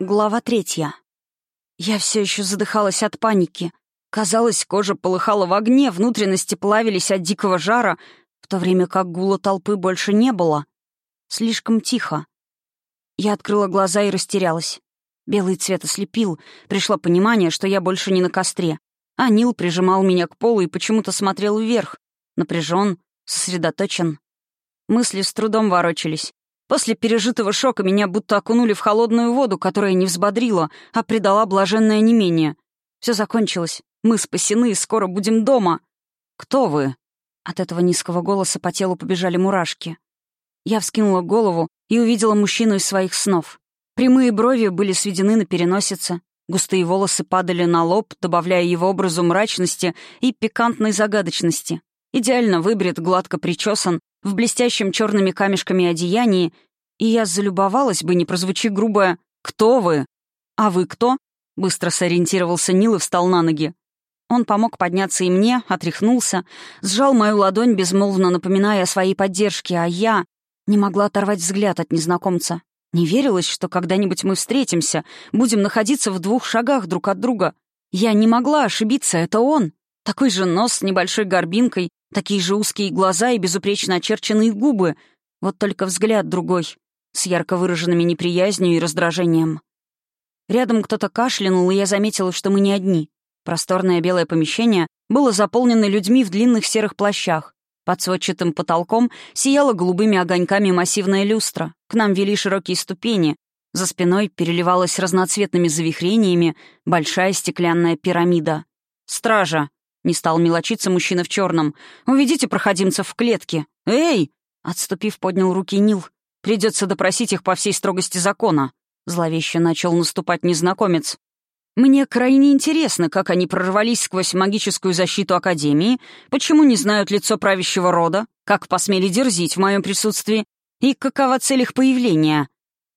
Глава третья. Я все еще задыхалась от паники. Казалось, кожа полыхала в огне, внутренности плавились от дикого жара, в то время как гула толпы больше не было. Слишком тихо. Я открыла глаза и растерялась. Белый цвет ослепил, пришло понимание, что я больше не на костре. А Нил прижимал меня к полу и почему-то смотрел вверх. Напряжен, сосредоточен. Мысли с трудом ворочались. После пережитого шока меня будто окунули в холодную воду, которая не взбодрила, а придала блаженное немение. Все закончилось. Мы спасены, скоро будем дома. «Кто вы?» От этого низкого голоса по телу побежали мурашки. Я вскинула голову и увидела мужчину из своих снов. Прямые брови были сведены на переносице, густые волосы падали на лоб, добавляя его образу мрачности и пикантной загадочности. Идеально выбрит, гладко причесан, в блестящем черными камешками одеянии, и я залюбовалась бы, не прозвучи грубое «Кто вы?» «А вы кто?» Быстро сориентировался Нил и встал на ноги. Он помог подняться и мне, отряхнулся, сжал мою ладонь, безмолвно напоминая о своей поддержке, а я не могла оторвать взгляд от незнакомца. Не верилось, что когда-нибудь мы встретимся, будем находиться в двух шагах друг от друга. Я не могла ошибиться, это он. Такой же нос с небольшой горбинкой, Такие же узкие глаза и безупречно очерченные губы. Вот только взгляд другой, с ярко выраженными неприязнью и раздражением. Рядом кто-то кашлянул, и я заметила, что мы не одни. Просторное белое помещение было заполнено людьми в длинных серых плащах. Под сводчатым потолком сияла голубыми огоньками массивная люстра. К нам вели широкие ступени. За спиной переливалась разноцветными завихрениями большая стеклянная пирамида. «Стража!» Не стал мелочиться мужчина в черном. «Уведите проходимцев в клетке!» «Эй!» Отступив, поднял руки Нил. «Придется допросить их по всей строгости закона». Зловеще начал наступать незнакомец. «Мне крайне интересно, как они прорвались сквозь магическую защиту Академии, почему не знают лицо правящего рода, как посмели дерзить в моем присутствии и какова цель их появления».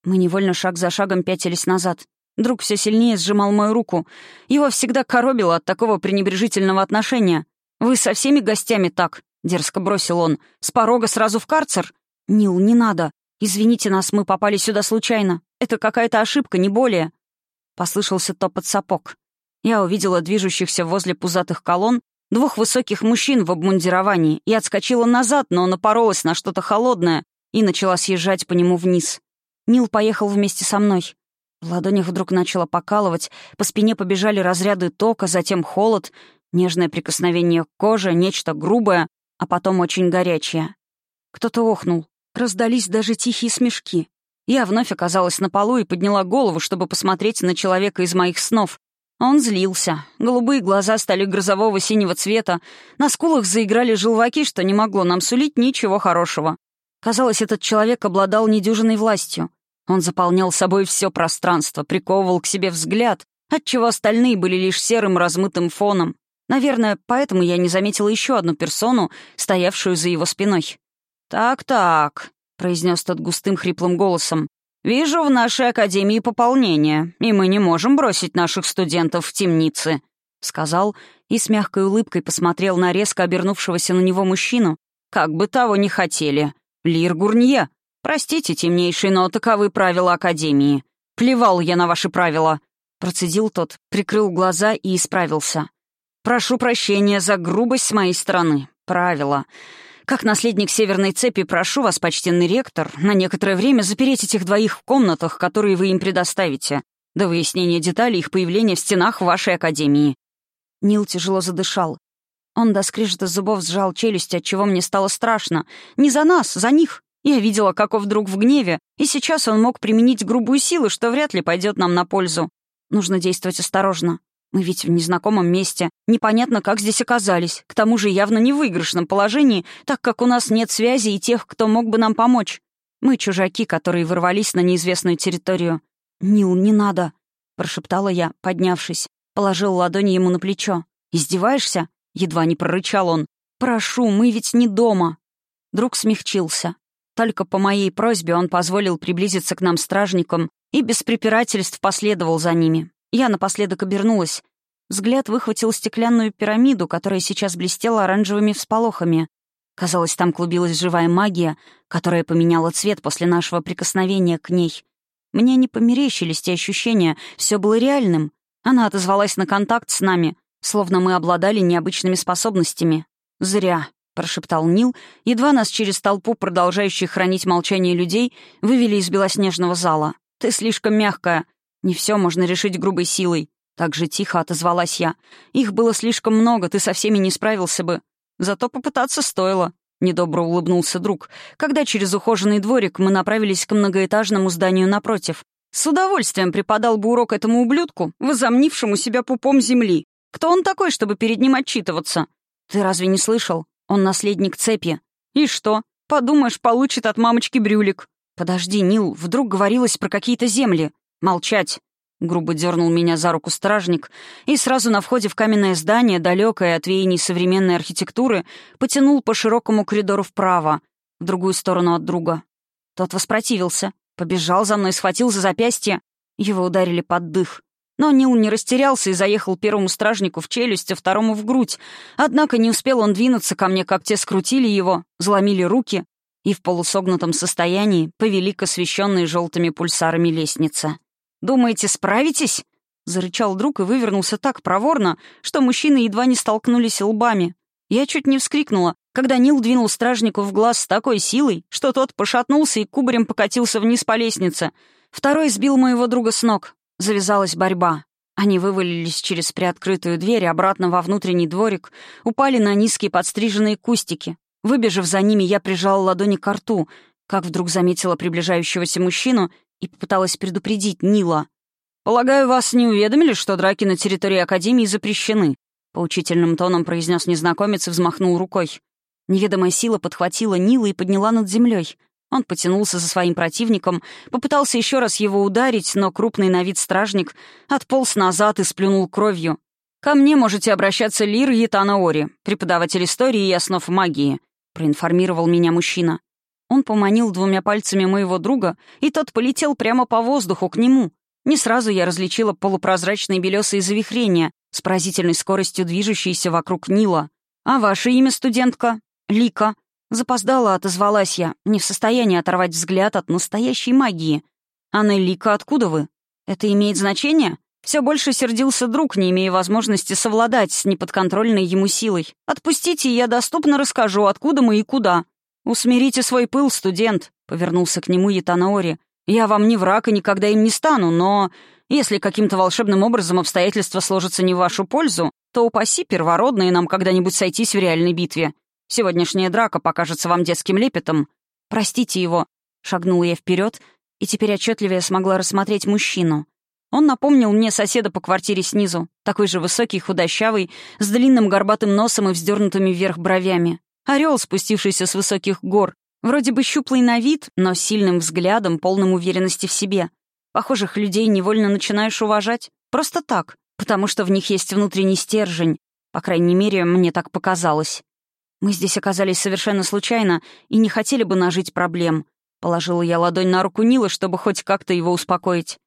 Мы невольно шаг за шагом пятились назад. Друг все сильнее сжимал мою руку. Его всегда коробило от такого пренебрежительного отношения. «Вы со всеми гостями так?» — дерзко бросил он. «С порога сразу в карцер?» «Нил, не надо. Извините нас, мы попали сюда случайно. Это какая-то ошибка, не более». Послышался топот сапог. Я увидела движущихся возле пузатых колонн двух высоких мужчин в обмундировании и отскочила назад, но напоролась на что-то холодное и начала съезжать по нему вниз. Нил поехал вместе со мной. В ладонях вдруг начало покалывать, по спине побежали разряды тока, затем холод, нежное прикосновение к коже, нечто грубое, а потом очень горячее. Кто-то охнул. Раздались даже тихие смешки. Я вновь оказалась на полу и подняла голову, чтобы посмотреть на человека из моих снов. Он злился. Голубые глаза стали грозового синего цвета, на скулах заиграли желваки, что не могло нам сулить ничего хорошего. Казалось, этот человек обладал недюжиной властью. Он заполнял собой все пространство, приковывал к себе взгляд, отчего остальные были лишь серым размытым фоном. Наверное, поэтому я не заметила еще одну персону, стоявшую за его спиной. «Так-так», — произнес тот густым хриплым голосом, «вижу в нашей академии пополнение, и мы не можем бросить наших студентов в темницы», — сказал и с мягкой улыбкой посмотрел на резко обернувшегося на него мужчину. «Как бы того ни хотели. Лир Гурнье, «Простите, темнейший, но таковы правила Академии. Плевал я на ваши правила», — процедил тот, прикрыл глаза и исправился. «Прошу прощения за грубость с моей стороны. Правила. Как наследник Северной Цепи прошу вас, почтенный ректор, на некоторое время запереть этих двоих в комнатах, которые вы им предоставите, до выяснения деталей их появления в стенах вашей Академии». Нил тяжело задышал. Он до скрежета зубов сжал челюсть, отчего мне стало страшно. Не за нас, за них. Я видела, как он вдруг в гневе, и сейчас он мог применить грубую силу, что вряд ли пойдет нам на пользу. Нужно действовать осторожно. Мы ведь в незнакомом месте. Непонятно, как здесь оказались. К тому же явно не в выигрышном положении, так как у нас нет связи и тех, кто мог бы нам помочь. Мы чужаки, которые ворвались на неизвестную территорию. «Нил, не надо», — прошептала я, поднявшись. Положил ладони ему на плечо. «Издеваешься?» — едва не прорычал он. «Прошу, мы ведь не дома». Друг смягчился. Только по моей просьбе он позволил приблизиться к нам стражникам и без препирательств последовал за ними. Я напоследок обернулась. Взгляд выхватил стеклянную пирамиду, которая сейчас блестела оранжевыми всполохами. Казалось, там клубилась живая магия, которая поменяла цвет после нашего прикосновения к ней. Мне не померещились те ощущения, все было реальным. Она отозвалась на контакт с нами, словно мы обладали необычными способностями. «Зря», — прошептал Нил, едва нас через толпу продолжающих хранить молчание людей вывели из белоснежного зала. «Ты слишком мягкая. Не все можно решить грубой силой». Так же тихо отозвалась я. «Их было слишком много, ты со всеми не справился бы. Зато попытаться стоило». Недобро улыбнулся друг, когда через ухоженный дворик мы направились к многоэтажному зданию напротив. С удовольствием преподал бы урок этому ублюдку, возомнившему себя пупом земли. Кто он такой, чтобы перед ним отчитываться? Ты разве не слышал? Он наследник цепи. И что? Подумаешь, получит от мамочки брюлик. Подожди, Нил, вдруг говорилось про какие-то земли. Молчать. Грубо дернул меня за руку стражник и сразу на входе в каменное здание, далекое от веяний современной архитектуры, потянул по широкому коридору вправо, в другую сторону от друга. Тот воспротивился, побежал за мной, схватил за запястье. Его ударили под дых. Но Нил не растерялся и заехал первому стражнику в челюсть, а второму в грудь. Однако не успел он двинуться ко мне, как те скрутили его, заломили руки и в полусогнутом состоянии повели к освещенной желтыми пульсарами лестнице. «Думаете, справитесь?» — зарычал друг и вывернулся так проворно, что мужчины едва не столкнулись лбами. Я чуть не вскрикнула, когда Нил двинул стражнику в глаз с такой силой, что тот пошатнулся и кубарем покатился вниз по лестнице. Второй сбил моего друга с ног. Завязалась борьба. Они вывалились через приоткрытую дверь обратно во внутренний дворик, упали на низкие подстриженные кустики. Выбежав за ними, я прижала ладони к рту, как вдруг заметила приближающегося мужчину и попыталась предупредить Нила. «Полагаю, вас не уведомили, что драки на территории Академии запрещены?» Поучительным тоном произнес незнакомец и взмахнул рукой. Неведомая сила подхватила Нила и подняла над землей. Он потянулся за своим противником, попытался еще раз его ударить, но крупный на вид стражник отполз назад и сплюнул кровью. «Ко мне можете обращаться Лир Ятанаори, преподаватель истории и основ магии», — проинформировал меня мужчина. Он поманил двумя пальцами моего друга, и тот полетел прямо по воздуху к нему. Не сразу я различила полупрозрачные белесые завихрения с поразительной скоростью движущиеся вокруг Нила. «А ваше имя, студентка?» «Лика». Запоздала, отозвалась я, не в состоянии оторвать взгляд от настоящей магии. «Анна Лика, откуда вы? Это имеет значение?» Все больше сердился друг, не имея возможности совладать с неподконтрольной ему силой. «Отпустите, я доступно расскажу, откуда мы и куда». «Усмирите свой пыл, студент», — повернулся к нему Ятанаори. «Я вам не враг и никогда им не стану, но если каким-то волшебным образом обстоятельства сложатся не в вашу пользу, то упаси первородные нам когда-нибудь сойтись в реальной битве. Сегодняшняя драка покажется вам детским лепетом. Простите его». Шагнула я вперед, и теперь отчетливее смогла рассмотреть мужчину. Он напомнил мне соседа по квартире снизу, такой же высокий, худощавый, с длинным горбатым носом и вздернутыми вверх бровями. Орел, спустившийся с высоких гор, вроде бы щуплый на вид, но сильным взглядом, полным уверенности в себе. Похожих людей невольно начинаешь уважать. Просто так, потому что в них есть внутренний стержень. По крайней мере, мне так показалось. Мы здесь оказались совершенно случайно и не хотели бы нажить проблем. Положила я ладонь на руку Нила, чтобы хоть как-то его успокоить.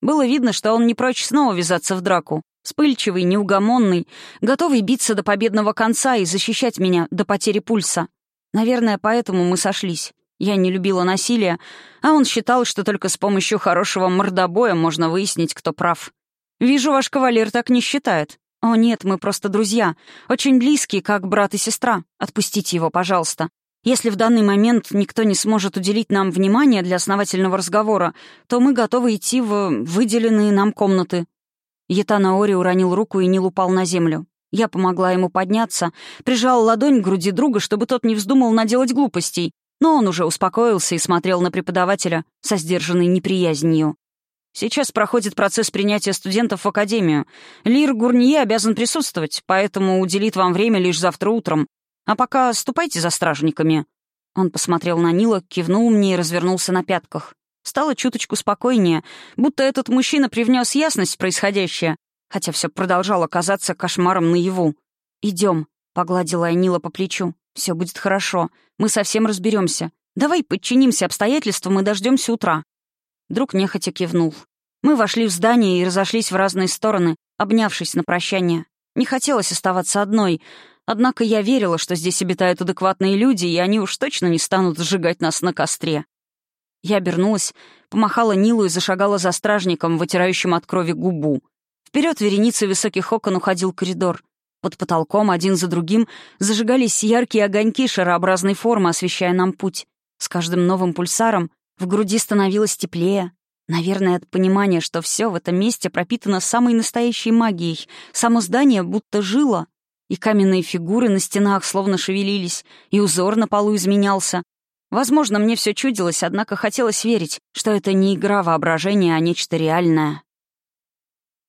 Было видно, что он не прочь снова ввязаться в драку. Вспыльчивый, неугомонный, готовый биться до победного конца и защищать меня до потери пульса. Наверное, поэтому мы сошлись. Я не любила насилия, а он считал, что только с помощью хорошего мордобоя можно выяснить, кто прав. «Вижу, ваш кавалер так не считает. О нет, мы просто друзья, очень близкие, как брат и сестра. Отпустите его, пожалуйста. Если в данный момент никто не сможет уделить нам внимание для основательного разговора, то мы готовы идти в выделенные нам комнаты. Ятана Ори уронил руку и Нил упал на землю. Я помогла ему подняться, прижала ладонь к груди друга, чтобы тот не вздумал наделать глупостей, но он уже успокоился и смотрел на преподавателя со сдержанной неприязнью. «Сейчас проходит процесс принятия студентов в академию. Лир Гурнье обязан присутствовать, поэтому уделит вам время лишь завтра утром. А пока ступайте за стражниками». Он посмотрел на Нила, кивнул мне и развернулся на пятках. Стало чуточку спокойнее, будто этот мужчина привнес ясность в происходящее, хотя все продолжало казаться кошмаром наяву. «Идем», — погладила я Нила по плечу. «Все будет хорошо. Мы совсем разберемся. Давай подчинимся обстоятельствам и дождемся утра». Друг нехотя кивнул. Мы вошли в здание и разошлись в разные стороны, обнявшись на прощание. Не хотелось оставаться одной, однако я верила, что здесь обитают адекватные люди, и они уж точно не станут сжигать нас на костре. Я обернулась, помахала Нилу и зашагала за стражником, вытирающим от крови губу. Вперед вереницей высоких окон уходил коридор. Под потолком один за другим зажигались яркие огоньки шарообразной формы, освещая нам путь. С каждым новым пульсаром в груди становилось теплее. Наверное, от понимания, что все в этом месте пропитано самой настоящей магией. Само здание будто жило. И каменные фигуры на стенах словно шевелились, и узор на полу изменялся. Возможно, мне все чудилось, однако хотелось верить, что это не игра воображения, а нечто реальное.